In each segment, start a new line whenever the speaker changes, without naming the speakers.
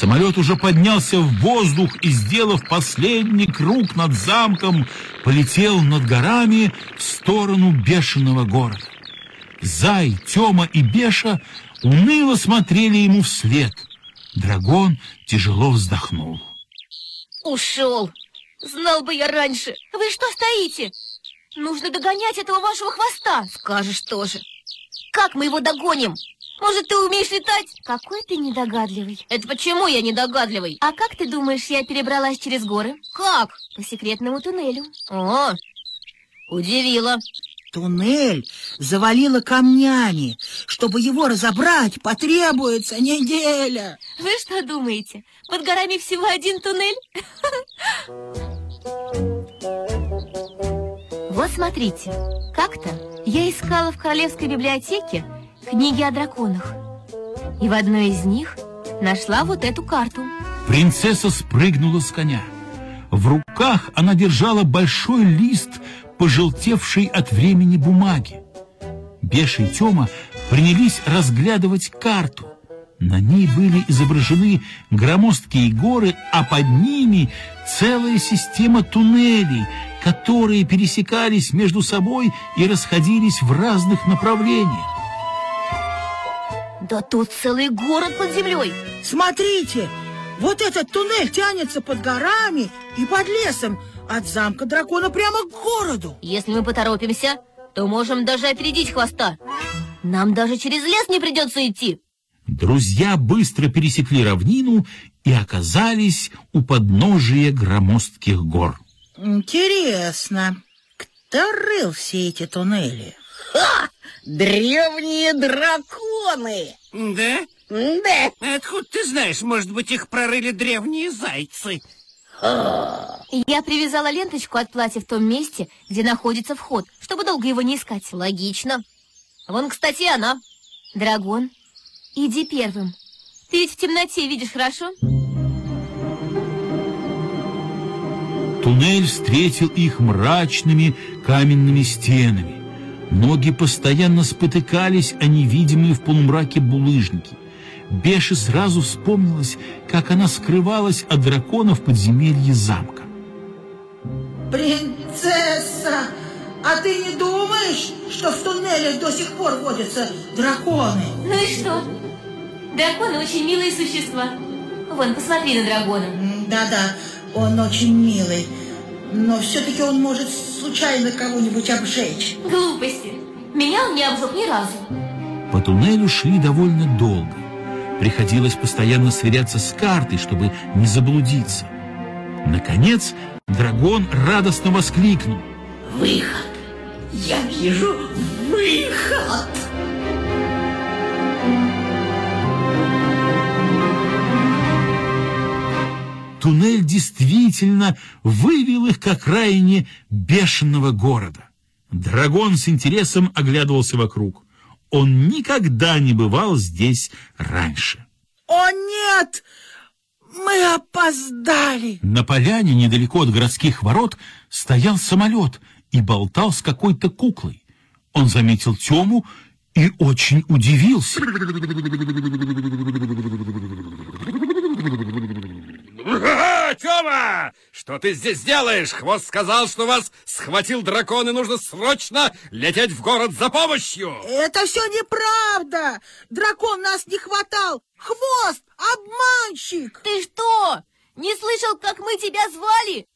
Самолет уже поднялся в воздух и, сделав последний круг над замком, полетел над горами в сторону бешеного города. Зай, Тёма и Беша уныло смотрели ему вслед. Драгон тяжело вздохнул.
Ушел. Знал бы я раньше. Вы что стоите? Нужно догонять этого вашего хвоста. Скажешь тоже. Как мы его догоним? Может, ты умеешь летать?
Какой ты недогадливый.
Это почему я недогадливый?
А как ты думаешь, я перебралась через горы?
Как?
По секретному туннелю.
О, удивила.
Туннель завалило камнями. Чтобы его разобрать, потребуется неделя.
Вы что думаете, под горами всего один туннель? Вот смотрите, как-то я искала в Королевской библиотеке книги о драконах. И в одной из них нашла вот эту карту.
Принцесса спрыгнула с коня. В руках она держала большой лист, пожелтевший от времени бумаги. Беша и Тёма принялись разглядывать карту. На ней были изображены громоздкие горы, а под ними целая система туннелей, которые пересекались между собой и расходились в разных направлениях.
Да тут целый город под землей.
Смотрите, вот этот туннель тянется под горами и под лесом, от замка дракона прямо к городу.
Если мы поторопимся, то можем даже опередить хвоста. Нам даже через лес не придется идти.
Друзья быстро пересекли равнину и оказались у подножия громоздких гор.
Интересно, кто рыл все эти туннели?
Ха! Древние драконы!
Да?
Да.
Откуда ты знаешь? Может быть, их прорыли древние зайцы?
Я привязала ленточку от платья в том месте, где находится вход, чтобы долго его не искать.
Логично. Вон, кстати, она.
Драгон, иди первым. Ты ведь в темноте видишь хорошо?
Туннель встретил их мрачными каменными стенами. Ноги постоянно спотыкались о невидимые в полумраке булыжники. Беше сразу вспомнилось, как она скрывалась от дракона в подземелье замка.
Принцесса, а ты не думаешь, что в туннеле до сих пор водятся драконы?
Ну и что? Драконы очень милые существа. Вон, посмотри на дракона.
Да-да, он очень милый, но все-таки он может случайно кого-нибудь обжечь.
Глупости. Меня он не обжег ни разу.
По туннелю шли довольно долго. Приходилось постоянно сверяться с картой, чтобы не заблудиться. Наконец, дракон радостно воскликнул.
Выход! Я вижу выход!
Туннель действительно вывел их к окраине бешеного города. Дракон с интересом оглядывался вокруг. Он никогда не бывал здесь раньше.
О нет! Мы опоздали!
На поляне, недалеко от городских ворот, стоял самолет и болтал с какой-то куклой. Он заметил Тему и очень удивился.
Ага, Тёма! Что ты здесь делаешь? Хвост сказал, что вас схватил дракон, и нужно срочно лететь в город за помощью!
Это все неправда! Дракон нас не хватал! Хвост! Обманщик!
Ты что? Не слышал, как мы тебя звали?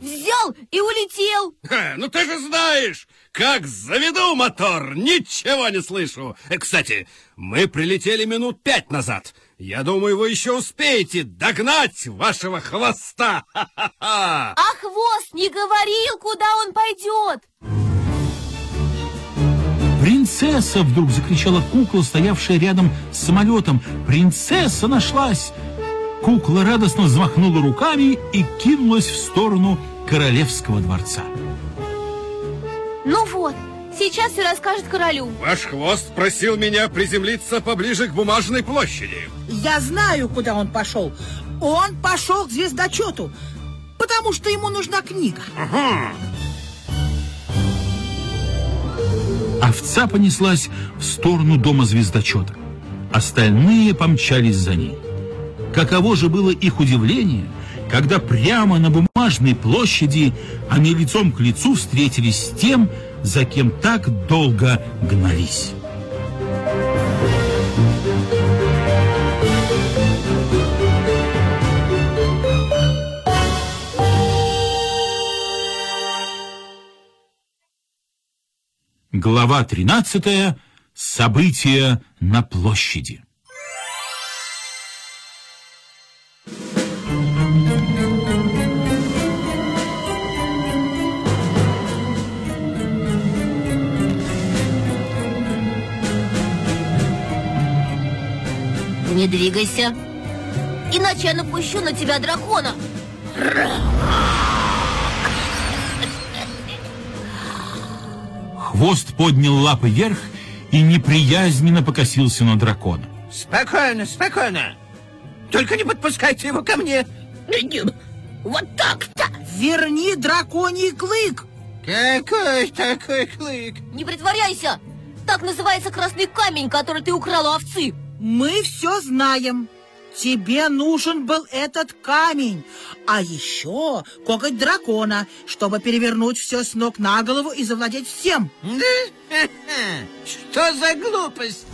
Взял и улетел.
Ха, ну ты же знаешь, как заведу мотор, ничего не слышу. Э, Кстати, мы прилетели минут пять назад. Я думаю, вы еще успеете догнать вашего хвоста.
А хвост не говорил, куда он пойдет.
«Принцесса!» — вдруг закричала кукла, стоявшая рядом с самолетом. «Принцесса нашлась!» Кукла радостно взмахнула руками и кинулась в сторону королевского дворца.
Ну вот, сейчас все расскажет королю.
Ваш хвост просил меня приземлиться поближе к бумажной площади.
Я знаю, куда он пошел. Он пошел к звездочету, потому что ему нужна книга.
Овца понеслась в сторону дома звездочета. Остальные помчались за ней. Каково же было их удивление, когда прямо на бумажной площади они лицом к лицу встретились с тем, за кем так долго гнались. Глава 13. События на площади.
Не двигайся, иначе я напущу на тебя дракона.
Хвост поднял лапы вверх и неприязненно покосился на дракона.
Спокойно, спокойно. Только не подпускайте его ко мне.
Вот так-то.
Верни драконий клык.
Какой такой клык?
Не притворяйся! Так называется красный камень, который ты украл у овцы.
Мы все знаем. Тебе нужен был этот камень, а еще коготь дракона, чтобы перевернуть все с ног на голову и завладеть всем.
Что за глупость?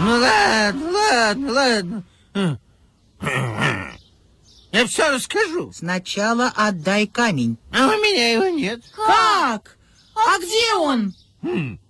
Ну ладно, ладно, ладно. Я все расскажу.
Сначала отдай камень.
А у меня его нет.
Как? А где он?
Хм,